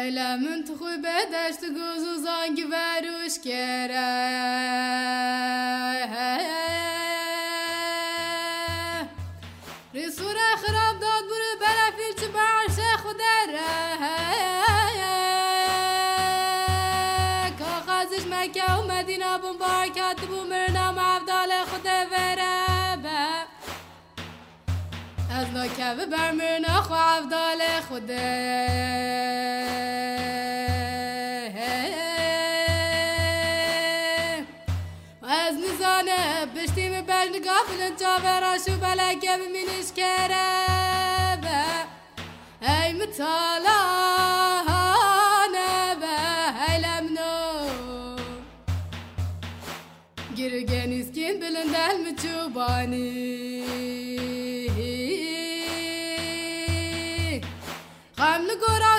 yo pillé, من تو خوی بدشت از ناکبه برمر ناخو عبدال خوده. از نزانه بشتیم بل نگاه بلند جا براشو بلکه بمینش کره. ای مطالعه گرگنیسکین بلند علم چوبانی.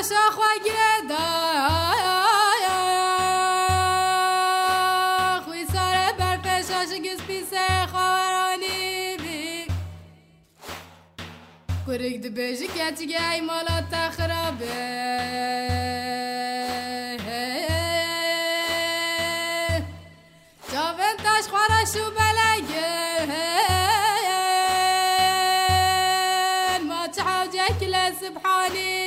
şahva geda کرک دبیجی کتی گی مالا تخرابه جاون تاش خورشو بلگه ما تعوجك لسبحاني بي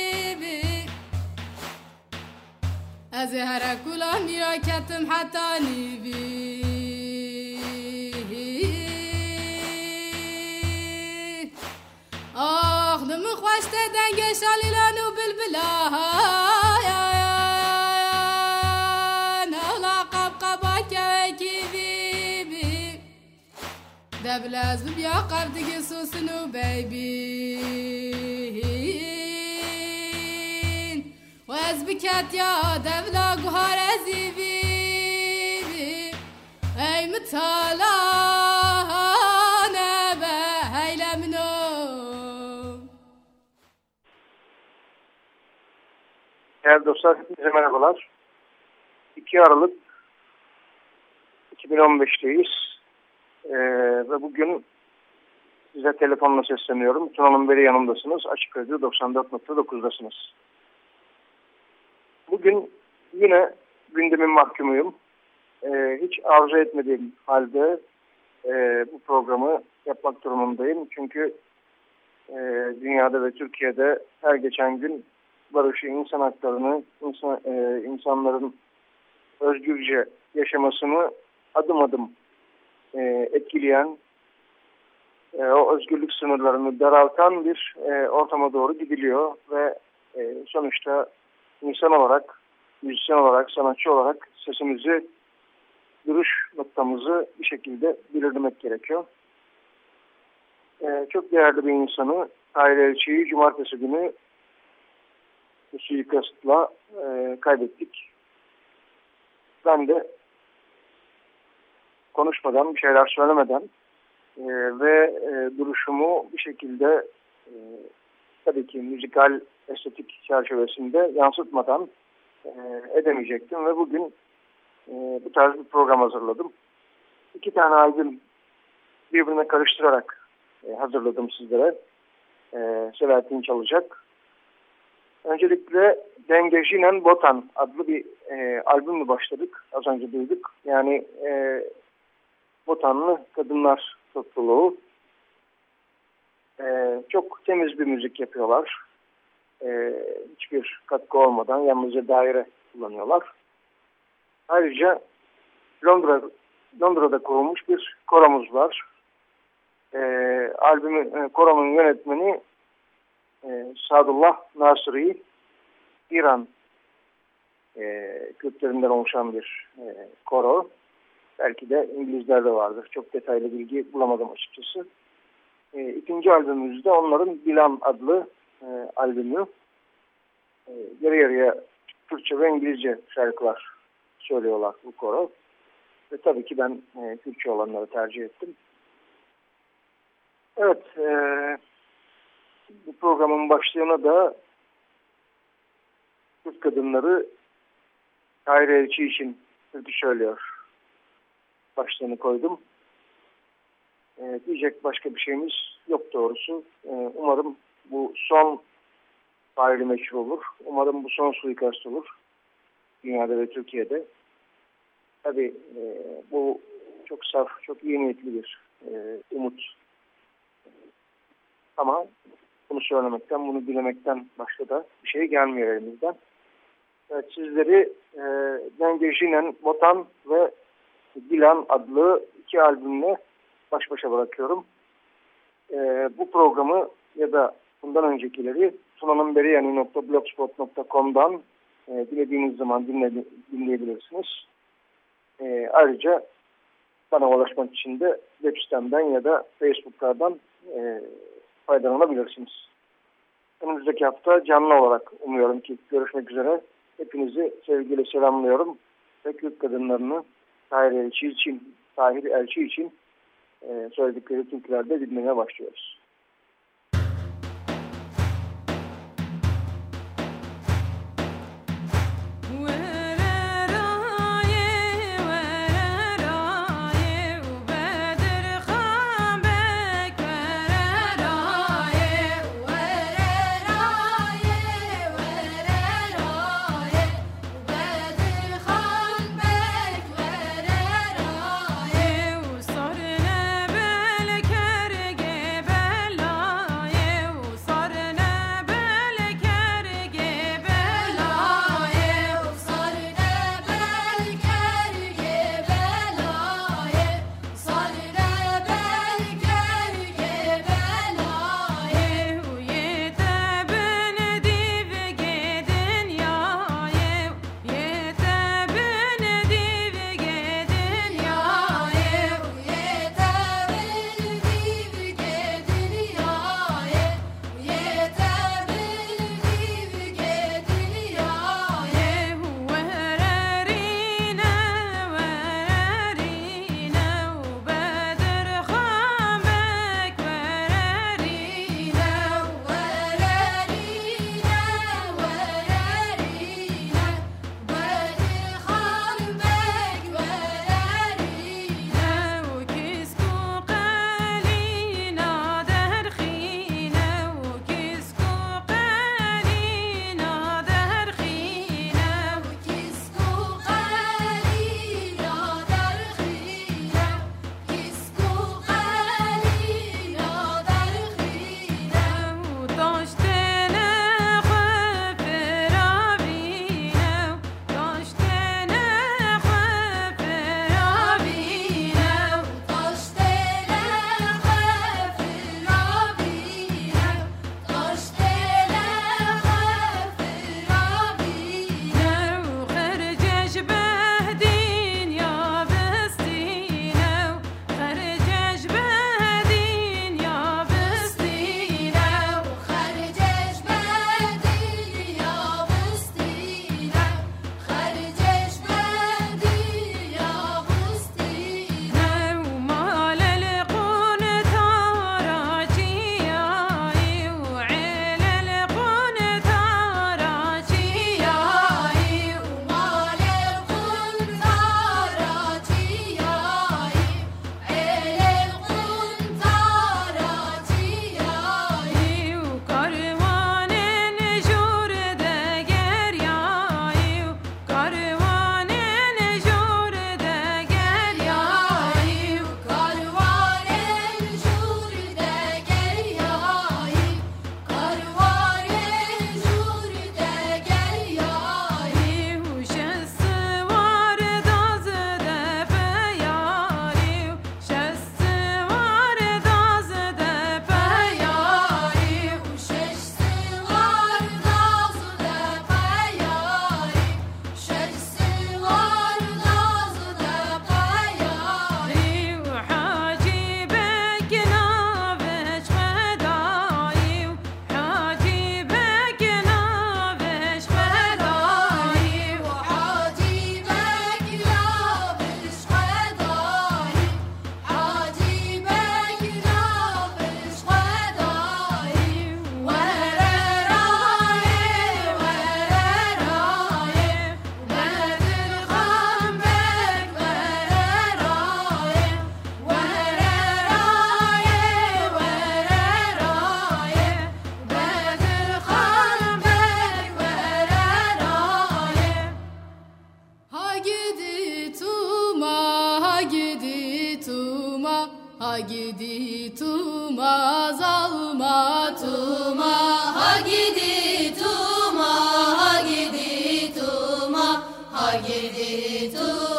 أزهر كلهم ميرا كتم حتى نبي دنگ شالیلان و بلبلان اولا قبقبا كوكي بيبي دبلاز ببيا قبدك سوسن وبيبين ez biket ya devla guhar ez ey mitalane be heylemino Değerli dostlar, hepinize merhabalar. 2 Aralık 2015'teyiz. Ee, ve bugün size telefonla sesleniyorum. Tuna Hanım yanımdasınız. Açık Radyo 94.9'dasınız. Bugün yine gündemin mahkumuyum. Ee, hiç arzu etmediğim halde e, bu programı yapmak durumundayım. Çünkü e, dünyada ve Türkiye'de her geçen gün barışı, insan haklarını, insan, e, insanların özgürce yaşamasını adım adım e, etkileyen, e, o özgürlük sınırlarını daraltan bir e, ortama doğru gidiliyor ve e, sonuçta insan olarak, müzisyen olarak, sanatçı olarak sesimizi, duruş noktamızı bir şekilde belirlemek gerekiyor. E, çok değerli bir insanı Tahir Elçi'yi cumartesi günü bu suikastla e, kaybettik. Ben de konuşmadan, bir şeyler söylemeden e, ve e, duruşumu bir şekilde e, tabii ki müzikal estetik çerçevesinde yansıtmadan e, edemeyecektim ve bugün e, bu tarz bir program hazırladım. İki tane albüm birbirine karıştırarak e, hazırladım sizlere. E, Selahattin çalacak. Öncelikle Dengejinen Botan adlı bir e, albümle başladık. Az önce duyduk. Yani e, Botanlı Kadınlar Topluluğu. E, çok temiz bir müzik yapıyorlar. E, hiçbir katkı olmadan yalnızca daire kullanıyorlar. Ayrıca Londra Londra'da kurulmuş bir koromuz var. E, albümü, e, koromun yönetmeni e, Sadullah Nasri İran e, Kürtlerinden oluşan bir e, koro. Belki de İngilizlerde vardır. Çok detaylı bilgi bulamadım açıkçası. E, ikinci albümümüzde onların Bilan adlı e, albümü. E, yarı yarıya Türkçe ve İngilizce şarkılar söylüyorlar bu koro. Ve tabii ki ben e, Türkçe olanları tercih ettim. Evet, e, bu programın başlığına da Türk kadınları Tahir Elçi için türkü söylüyor. Başlığını koydum. E, diyecek başka bir şeyimiz yok doğrusu. E, umarım bu son faili meşhur olur. Umarım bu son suikast olur. Dünyada ve Türkiye'de. Tabii e, bu çok saf, çok iyi niyetli bir e, umut. Ama bunu söylemekten, bunu dilemekten başka da bir şey gelmiyor elimizden. Evet, sizleri e, Dengejinen Botan ve Dilan adlı iki albümle baş başa bırakıyorum. E, bu programı ya da bundan öncekileri sunanımberiyani.blogspot.com'dan e, dilediğiniz zaman dinle, dinleyebilirsiniz. E, ayrıca bana ulaşmak için de web sitemden ya da Facebook'lardan e, faydalanabilirsiniz. Önümüzdeki hafta canlı olarak umuyorum ki görüşmek üzere. Hepinizi sevgiyle selamlıyorum. Ve Kürt kadınlarını Tahir Elçi için, Tahir Elçi için e, söyledikleri türkülerde dinlemeye başlıyoruz. 耶耶耶。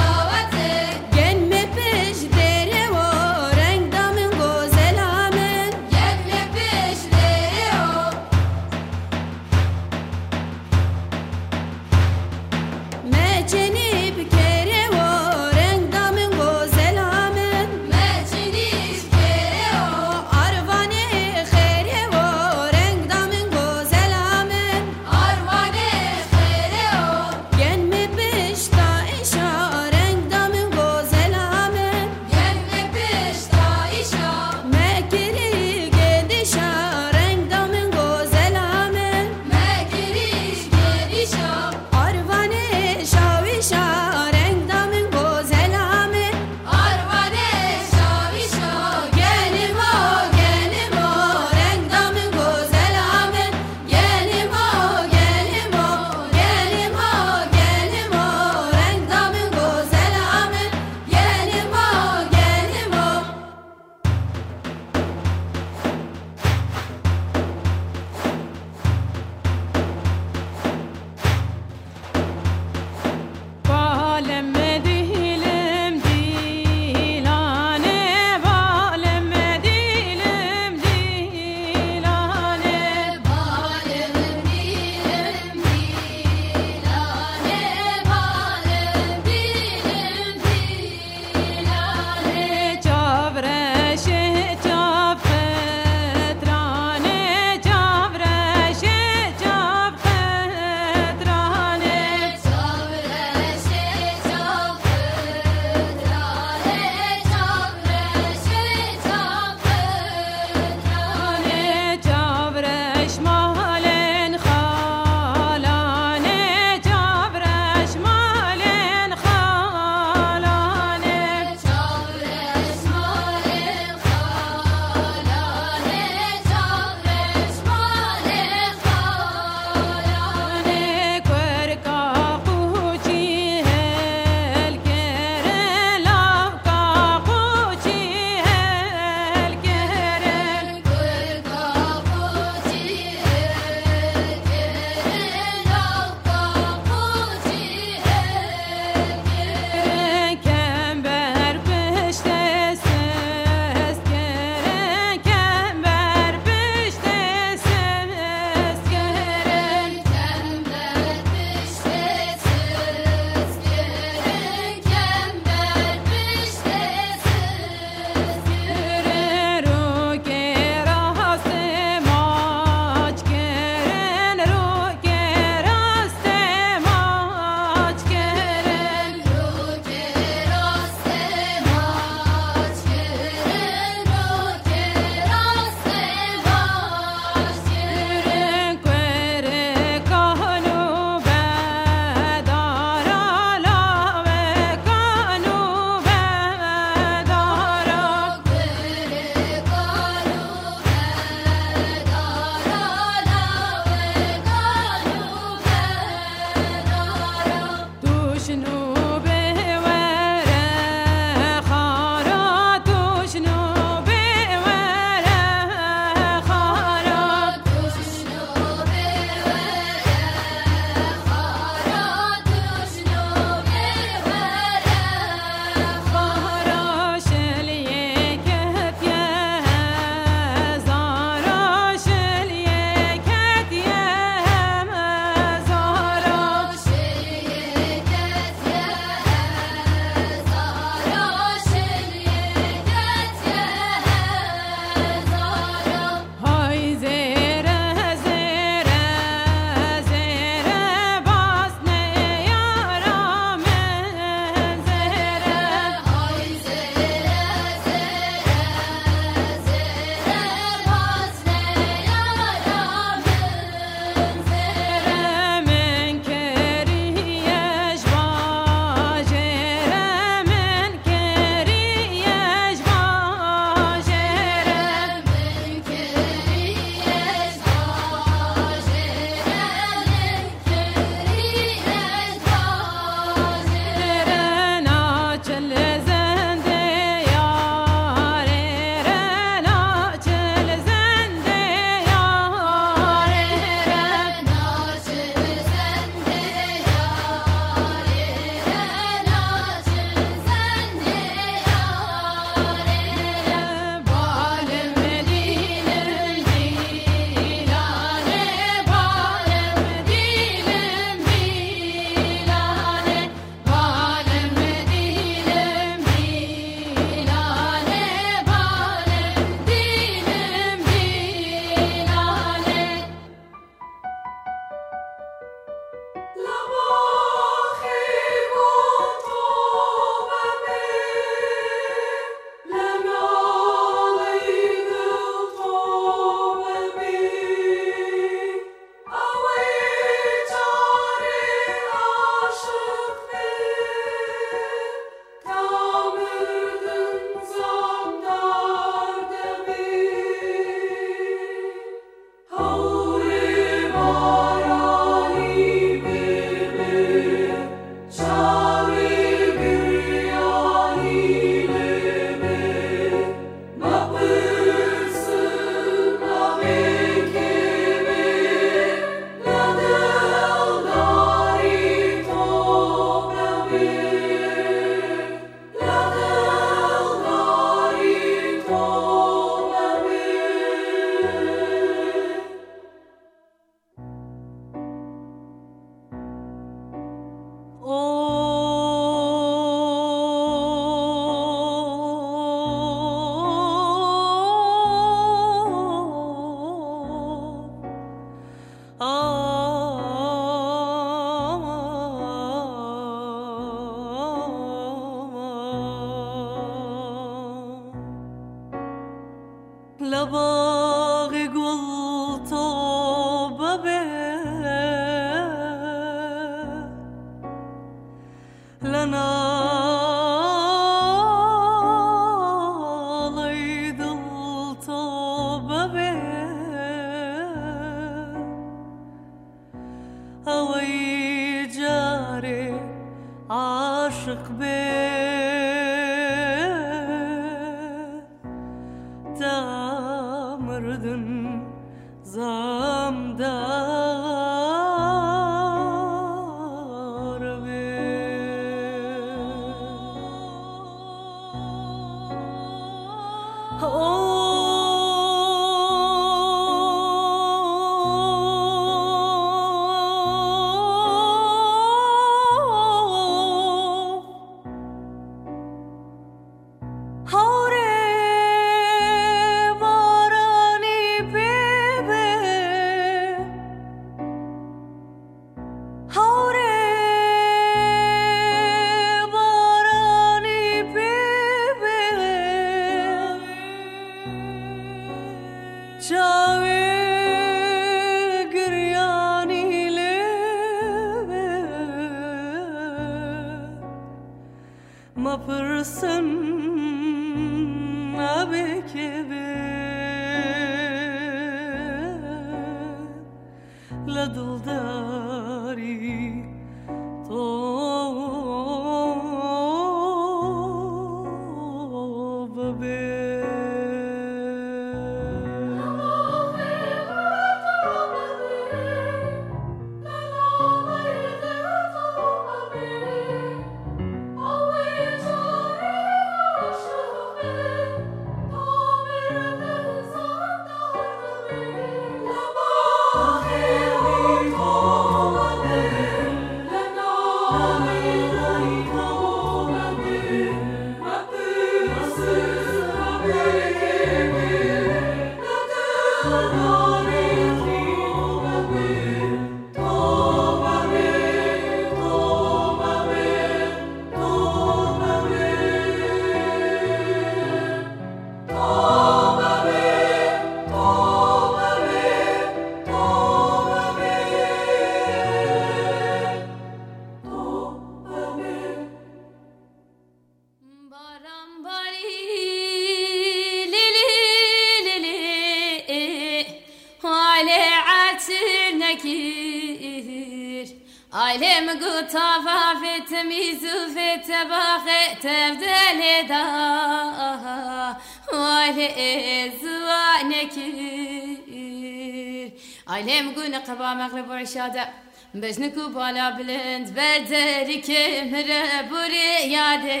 maghrib wa ishada بجنكو بالا بلند بدري كمرة بوري يادي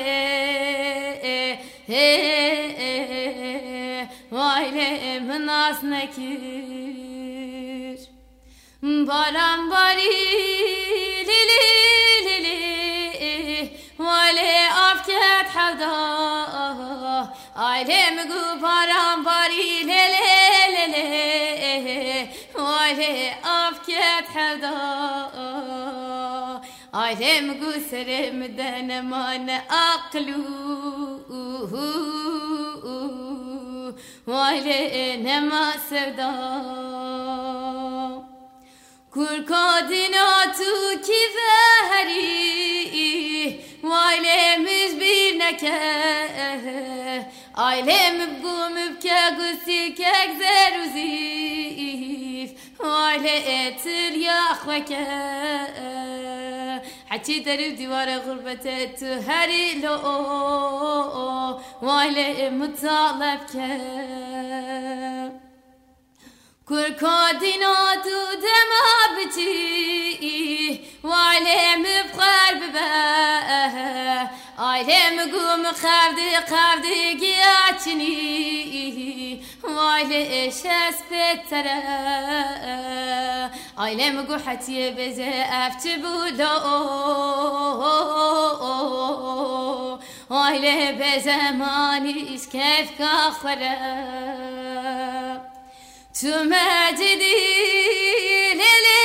وايلي من ناس نكير باران باري ليلي ليلي وايلي أفكت حدا ailem gu param bari le le le le aile afket hada ailem gu serem deneman aklu. Aile nema sevda. Kur kadina tu ki vehri. Ailemiz bir neke. Ailem bgu وعلى اتل يا أخوك حتى درب دوار غربة تهري لو. وعلى مطالبك كركادنا دودما بتي. وعلى مبقر ببقى Ailem güm kavdi kavdi giyaçini Vayle eşes petere Ailem gü hatiye beze efti budo Aile be zamani iskef kahvere Tüm edidin ele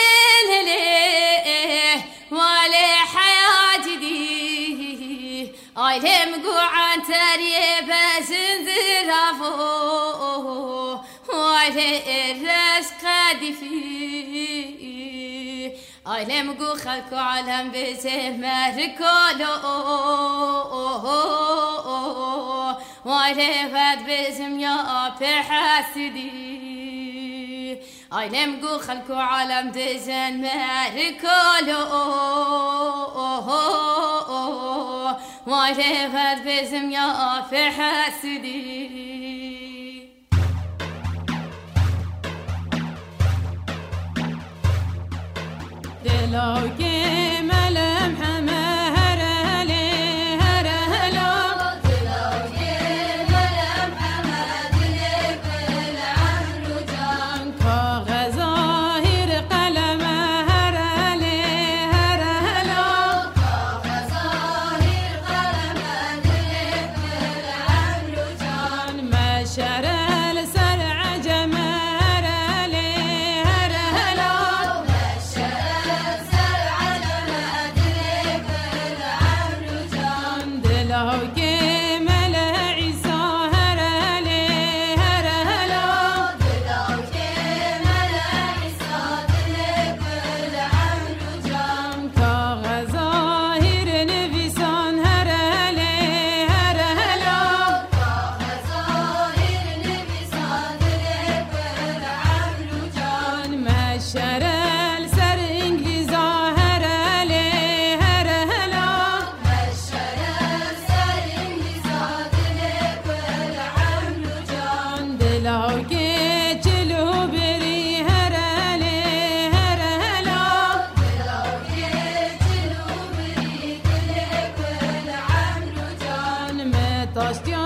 ويتم قوعا تريب سنزل أفوه ويتم رزق دفي أيلم قو خلق عالم بزمر كله ويتفت بزم يا بحسدي أيلم قو خلق عالم بزمر كله و هر وقت یا اسم یا فاحسدی دلوگیمه Tostión.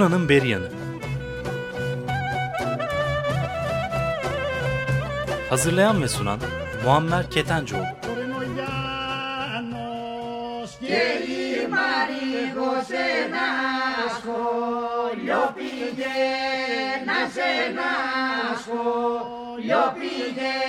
Tuna'nın Beryanı Hazırlayan ve sunan Muammer Ketencoğlu. Yo pillé